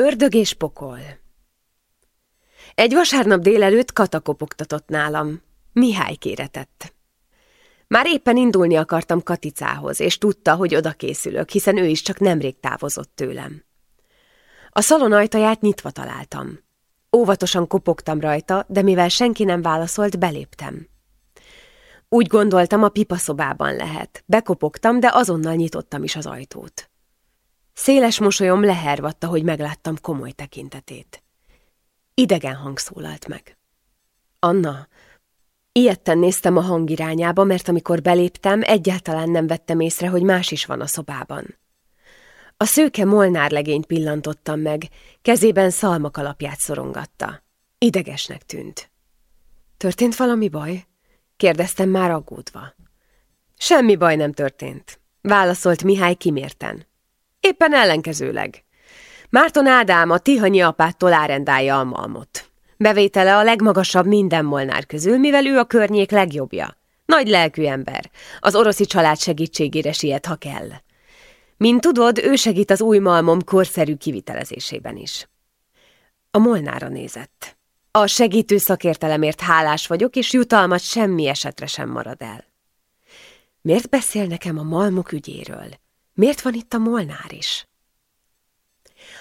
Ördög és pokol Egy vasárnap délelőtt Kata kopogtatott nálam. Mihály kéretett. Már éppen indulni akartam Katicához, és tudta, hogy oda készülök, hiszen ő is csak nemrég távozott tőlem. A szalon ajtaját nyitva találtam. Óvatosan kopogtam rajta, de mivel senki nem válaszolt, beléptem. Úgy gondoltam, a pipaszobában lehet. Bekopogtam, de azonnal nyitottam is az ajtót. Széles mosolyom lehervatta, hogy megláttam komoly tekintetét. Idegen hang szólalt meg. Anna, ilyetten néztem a hang irányába, mert amikor beléptem, egyáltalán nem vettem észre, hogy más is van a szobában. A szőke molnár legényt pillantottam meg, kezében szalmak alapját szorongatta. Idegesnek tűnt. Történt valami baj? kérdeztem már aggódva. Semmi baj nem történt, válaszolt Mihály kimérten. Éppen ellenkezőleg. Márton Ádám a Tihanyi apától árendálja a malmot. Bevétele a legmagasabb minden molnár közül, mivel ő a környék legjobbja. Nagy lelkű ember. Az oroszi család segítségére siet, ha kell. Mint tudod, ő segít az új malmom korszerű kivitelezésében is. A molnára nézett. A segítő szakértelemért hálás vagyok, és jutalmat semmi esetre sem marad el. Miért beszél nekem a malmok ügyéről? Miért van itt a molnár is?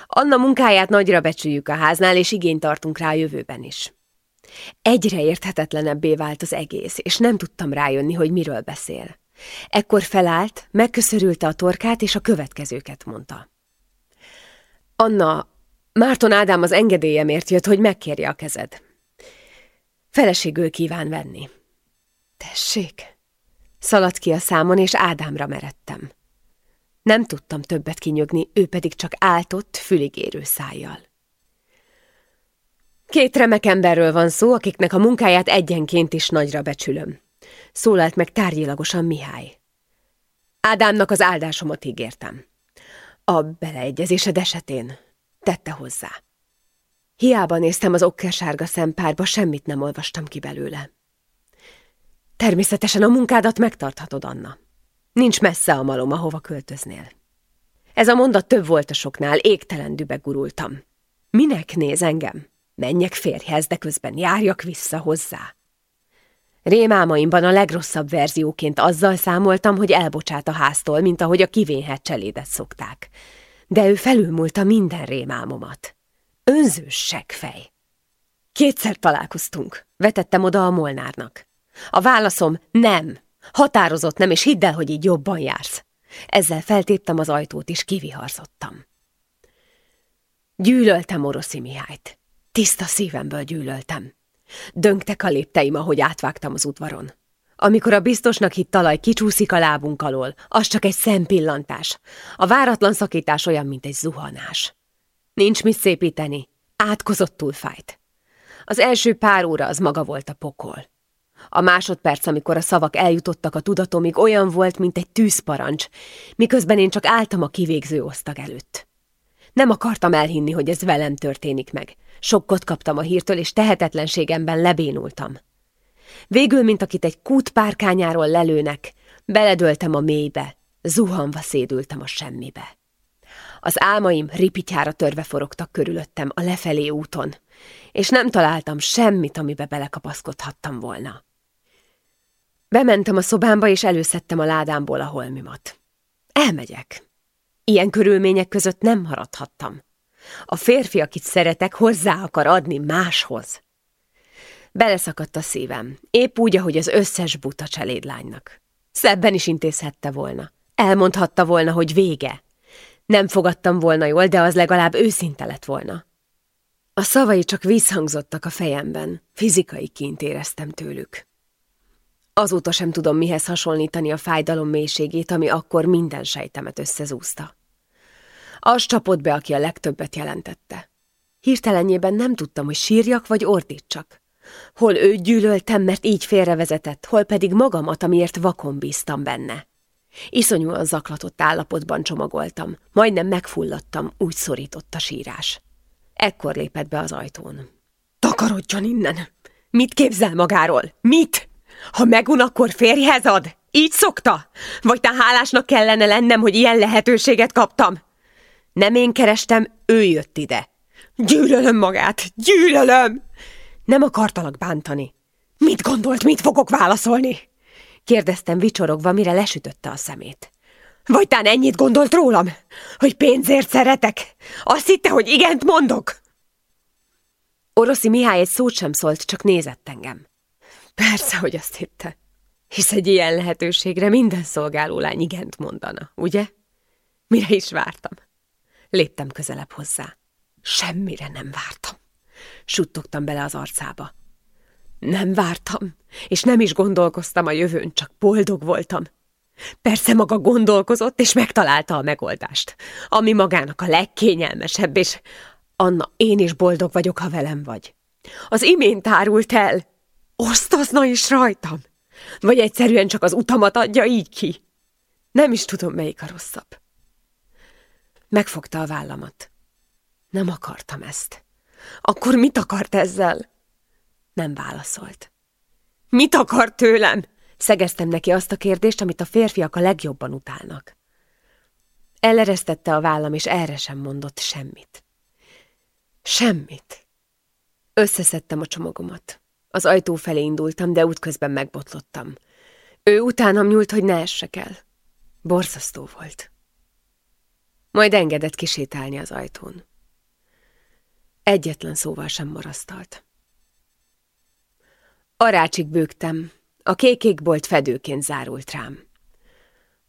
Anna munkáját nagyra becsüljük a háznál, és igényt tartunk rá a jövőben is. Egyre érthetetlenebbé vált az egész, és nem tudtam rájönni, hogy miről beszél. Ekkor felállt, megköszörülte a torkát, és a következőket mondta. Anna, Márton Ádám az engedélyemért jött, hogy megkérje a kezed. Feleségül kíván venni. Tessék! Szaladt ki a számon, és Ádámra meredtem. Nem tudtam többet kinyögni, ő pedig csak áltott, füligérő szájjal. Két remek emberről van szó, akiknek a munkáját egyenként is nagyra becsülöm. Szólalt meg tárgyilagosan Mihály. Ádámnak az áldásomat ígértem. A beleegyezésed esetén tette hozzá. Hiába néztem az okkersárga szempárba, semmit nem olvastam ki belőle. Természetesen a munkádat megtarthatod, Anna. Nincs messze a malom, ahova költöznél. Ez a mondat több volt a soknál, égtelen dübe gurultam. Minek néz engem? Menjek férjhez, de közben járjak vissza hozzá. Rémálmaimban a legrosszabb verzióként azzal számoltam, hogy elbocsát a háztól, mint ahogy a kivénhet cselédet szokták. De ő felülmúlta minden rémálmomat. Önzős seggfej. Kétszer találkoztunk, vetettem oda a molnárnak. A válaszom nem. Határozott nem, és hidd el, hogy így jobban jársz. Ezzel feltéptem az ajtót, és kiviharzottam. Gyűlöltem Oroszi Mihályt. Tiszta szívemből gyűlöltem. Döngtek a lépteim, ahogy átvágtam az udvaron. Amikor a biztosnak hitt talaj kicsúszik a lábunk alól, az csak egy szempillantás. A váratlan szakítás olyan, mint egy zuhanás. Nincs mit szépíteni. Átkozottul fájt. Az első pár óra az maga volt a pokol. A másodperc, amikor a szavak eljutottak a tudatomig, olyan volt, mint egy tűzparancs, miközben én csak álltam a kivégző osztag előtt. Nem akartam elhinni, hogy ez velem történik meg. Sokkot kaptam a hírtől, és tehetetlenségemben lebénultam. Végül, mint akit egy kút párkányáról lelőnek, beledöltem a mélybe, zuhanva szédültem a semmibe. Az álmaim ripityára törve forogtak körülöttem a lefelé úton, és nem találtam semmit, amibe belekapaszkodhattam volna. Bementem a szobámba, és előszedtem a ládámból a holmimat. Elmegyek. Ilyen körülmények között nem maradhattam. A férfi, akit szeretek, hozzá akar adni máshoz. Beleszakadt a szívem, épp úgy, ahogy az összes buta cselédlánynak. Szebben is intézhette volna. Elmondhatta volna, hogy vége. Nem fogadtam volna jól, de az legalább őszinte lett volna. A szavai csak visszhangzottak a fejemben, fizikai kint éreztem tőlük. Azóta sem tudom mihez hasonlítani a fájdalom mélységét, ami akkor minden sejtemet összezúzta. Az csapott be, aki a legtöbbet jelentette. Hirtelenjében nem tudtam, hogy sírjak vagy ordítsak. Hol őt gyűlöltem, mert így félrevezetett, hol pedig magamat, amiért vakon bíztam benne. Iszonyúan zaklatott állapotban csomagoltam, majdnem megfulladtam, úgy szorított a sírás. Ekkor lépett be az ajtón. Takarodjon innen! Mit képzel magáról? Mit? Ha megun, akkor férjhez ad? Így szokta? Vagy te hálásnak kellene lennem, hogy ilyen lehetőséget kaptam? Nem én kerestem, ő jött ide. Gyűlölöm magát, gyűlölöm! Nem akartalak bántani. Mit gondolt, mit fogok válaszolni? Kérdeztem vicsorogva, mire lesütötte a szemét. Vagy tán ennyit gondolt rólam? Hogy pénzért szeretek? Azt hitte, hogy igent mondok? Oroszi Mihály egy szót sem szólt, csak nézett engem. Persze, hogy azt hitte. Hisz egy ilyen lehetőségre minden szolgálólány igent mondana, ugye? Mire is vártam? Léptem közelebb hozzá. Semmire nem vártam. Suttogtam bele az arcába. Nem vártam, és nem is gondolkoztam a jövőn, csak boldog voltam. Persze maga gondolkozott, és megtalálta a megoldást, ami magának a legkényelmesebb, és Anna, én is boldog vagyok, ha velem vagy. Az imént árult el. Osztozna is rajtam. Vagy egyszerűen csak az utamat adja így ki. Nem is tudom, melyik a rosszabb. Megfogta a vállamat. Nem akartam ezt. Akkor mit akart ezzel? Nem válaszolt. Mit akart tőlem? Szegeztem neki azt a kérdést, amit a férfiak a legjobban utálnak. Eleresztette a vállam, és erre sem mondott semmit. Semmit. Összeszedtem a csomagomat. Az ajtó felé indultam, de útközben megbotlottam. Ő utánam nyúlt, hogy ne essek el. Borzasztó volt. Majd engedett kisétálni az ajtón. Egyetlen szóval sem marasztalt. Arácsig bőgtem, a kékékbolt fedőként zárult rám.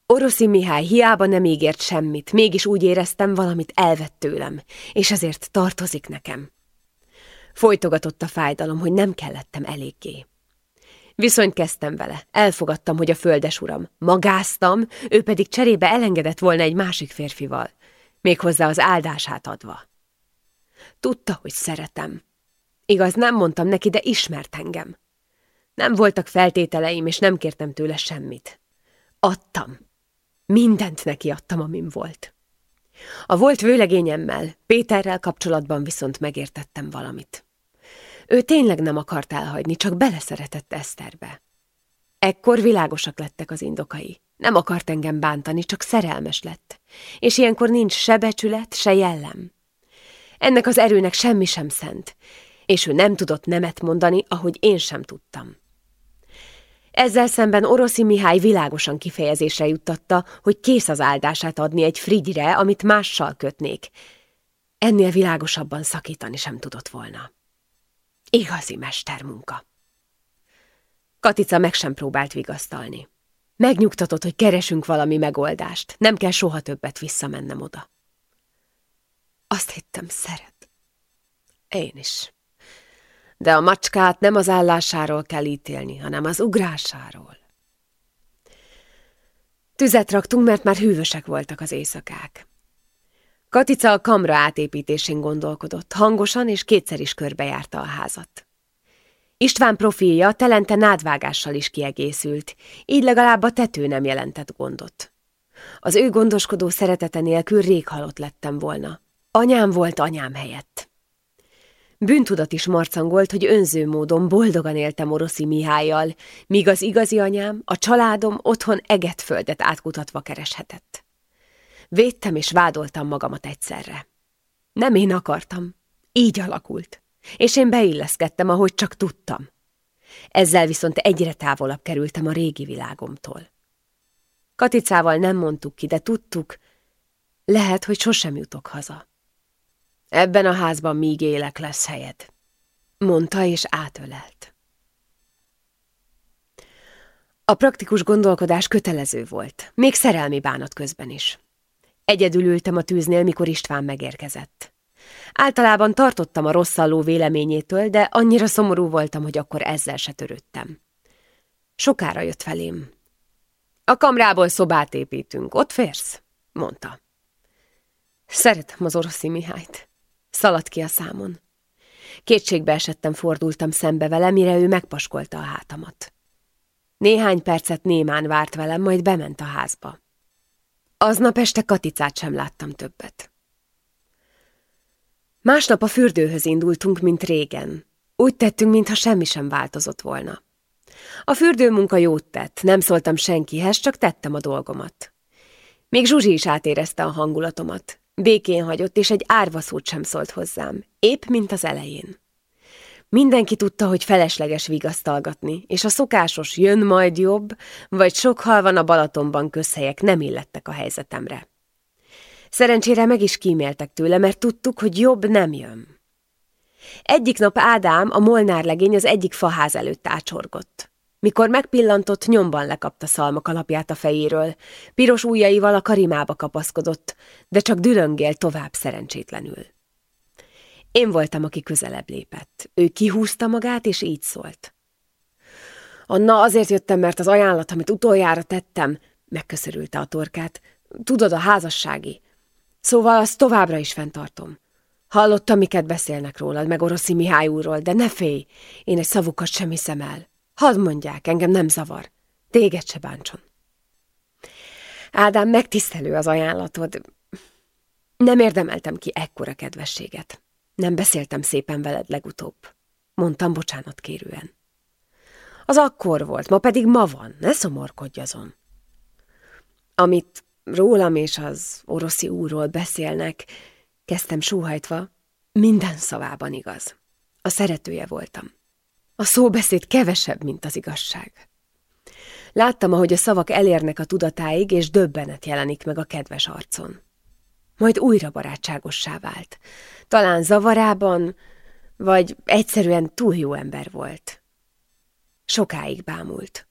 Oroszi Mihály hiába nem ígért semmit, mégis úgy éreztem, valamit elvett tőlem, és ezért tartozik nekem. Folytogatott a fájdalom, hogy nem kellettem eléggé. Viszonyt kezdtem vele, elfogadtam, hogy a földes uram. Magáztam, ő pedig cserébe elengedett volna egy másik férfival, méghozzá az áldását adva. Tudta, hogy szeretem. Igaz, nem mondtam neki, de ismert engem. Nem voltak feltételeim, és nem kértem tőle semmit. Adtam. Mindent neki adtam, amim volt. A volt vőlegényemmel, Péterrel kapcsolatban viszont megértettem valamit. Ő tényleg nem akart elhagyni, csak beleszeretett Eszterbe. Ekkor világosak lettek az indokai. Nem akart engem bántani, csak szerelmes lett. És ilyenkor nincs se becsület, se jellem. Ennek az erőnek semmi sem szent, és ő nem tudott nemet mondani, ahogy én sem tudtam. Ezzel szemben Oroszi Mihály világosan kifejezésre juttatta, hogy kész az áldását adni egy frigyre, amit mással kötnék. Ennél világosabban szakítani sem tudott volna. Igazi mestermunka. Katica meg sem próbált vigasztalni. Megnyugtatott, hogy keresünk valami megoldást, nem kell soha többet visszamennem oda. Azt hittem, szeret. Én is de a macskát nem az állásáról kell ítélni, hanem az ugrásáról. Tüzet raktunk, mert már hűvösek voltak az éjszakák. Katica a kamra átépítésén gondolkodott, hangosan és kétszer is körbejárta a házat. István profilja telente nádvágással is kiegészült, így legalább a tető nem jelentett gondot. Az ő gondoskodó szeretete nélkül rég halott lettem volna. Anyám volt anyám helyett. Bűntudat is marcangolt, hogy önző módon boldogan éltem Oroszi Mihályjal, míg az igazi anyám, a családom otthon eget földet átkutatva kereshetett. Védtem és vádoltam magamat egyszerre. Nem én akartam, így alakult, és én beilleszkedtem, ahogy csak tudtam. Ezzel viszont egyre távolabb kerültem a régi világomtól. Katicával nem mondtuk ki, de tudtuk, lehet, hogy sosem jutok haza. Ebben a házban míg élek lesz helyed, mondta és átölelt. A praktikus gondolkodás kötelező volt, még szerelmi bánat közben is. Egyedül ültem a tűznél, mikor István megérkezett. Általában tartottam a rosszalló véleményétől, de annyira szomorú voltam, hogy akkor ezzel se törődtem. Sokára jött felém. A kamrából szobát építünk, ott férsz? mondta. Szeretem az oroszi Mihályt. Szaladt ki a számon. Kétségbe esettem fordultam szembe vele, mire ő megpaskolta a hátamat. Néhány percet némán várt velem, majd bement a házba. Aznap este Katicát sem láttam többet. Másnap a fürdőhöz indultunk, mint régen. Úgy tettünk, mintha semmi sem változott volna. A fürdőmunka jót tett, nem szóltam senkihez, csak tettem a dolgomat. Még Zsuzsi is átérezte a hangulatomat. Békén hagyott, és egy árva szót sem szólt hozzám, épp mint az elején. Mindenki tudta, hogy felesleges vigasztalgatni, és a szokásos jön majd jobb, vagy sok hal van a Balatonban közhelyek nem illettek a helyzetemre. Szerencsére meg is kíméltek tőle, mert tudtuk, hogy jobb nem jön. Egyik nap Ádám, a Molnár legény az egyik faház előtt ácsorgott. Mikor megpillantott, nyomban lekapta szalma kalapját a fejéről, piros ujjaival a karimába kapaszkodott, de csak dülöngél tovább szerencsétlenül. Én voltam, aki közelebb lépett. Ő kihúzta magát, és így szólt. Anna, azért jöttem, mert az ajánlat, amit utoljára tettem, megköszörülte a torkát. Tudod, a házassági. Szóval azt továbbra is fenntartom. Hallottam, miket beszélnek rólad, meg Oroszi Mihály úrról, de ne félj, én egy szavukat sem hiszem el. Hadd mondják, engem nem zavar. Téged se bántson. Ádám, megtisztelő az ajánlatod. Nem érdemeltem ki ekkora kedvességet. Nem beszéltem szépen veled legutóbb. Mondtam bocsánat kérően. Az akkor volt, ma pedig ma van, ne szomorkodj azon. Amit rólam és az oroszi úrról beszélnek, kezdtem sóhajtva, minden szavában igaz. A szeretője voltam. A szóbeszéd kevesebb, mint az igazság. Láttam, ahogy a szavak elérnek a tudatáig, és döbbenet jelenik meg a kedves arcon. Majd újra barátságossá vált. Talán zavarában, vagy egyszerűen túl jó ember volt. Sokáig bámult.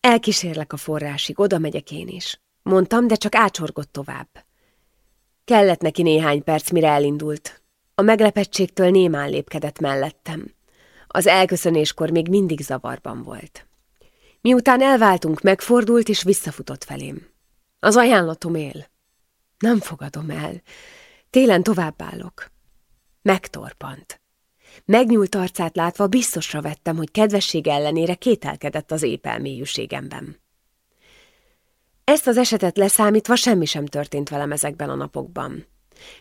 Elkísérlek a forrásig, oda megyek én is. Mondtam, de csak ácsorgott tovább. Kellett neki néhány perc, mire elindult. A meglepettségtől némán lépkedett mellettem. Az elköszönéskor még mindig zavarban volt. Miután elváltunk, megfordult és visszafutott felém. Az ajánlatom él. Nem fogadom el. Télen továbbállok. Megtorpant. Megnyúlt arcát látva biztosra vettem, hogy kedvesség ellenére kételkedett az épelmélyűségemben. Ezt az esetet leszámítva semmi sem történt velem ezekben a napokban.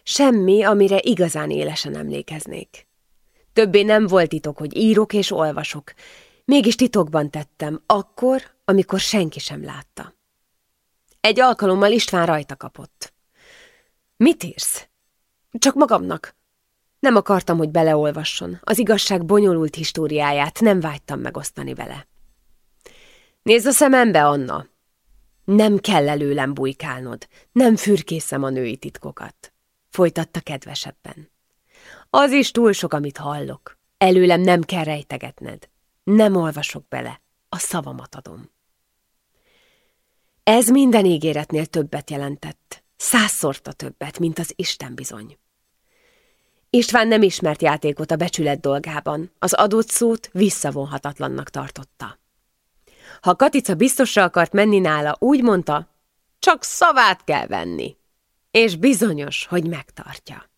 Semmi, amire igazán élesen emlékeznék. Többé nem volt titok, hogy írok és olvasok. Mégis titokban tettem, akkor, amikor senki sem látta. Egy alkalommal István rajta kapott. Mit írsz? Csak magamnak. Nem akartam, hogy beleolvasson. Az igazság bonyolult históriáját nem vágytam megosztani vele. Nézd a szemembe, Anna! Nem kell előlem bujkálnod, nem fürkészem a női titkokat. Folytatta kedvesebben. Az is túl sok, amit hallok. Előlem nem kell rejtegetned. Nem olvasok bele, a szavamat adom. Ez minden ígéretnél többet jelentett. Százszorta többet, mint az Isten bizony. István nem ismert játékot a becsület dolgában, az adott szót visszavonhatatlannak tartotta. Ha Katica biztosra akart menni nála, úgy mondta, csak szavát kell venni. És bizonyos, hogy megtartja.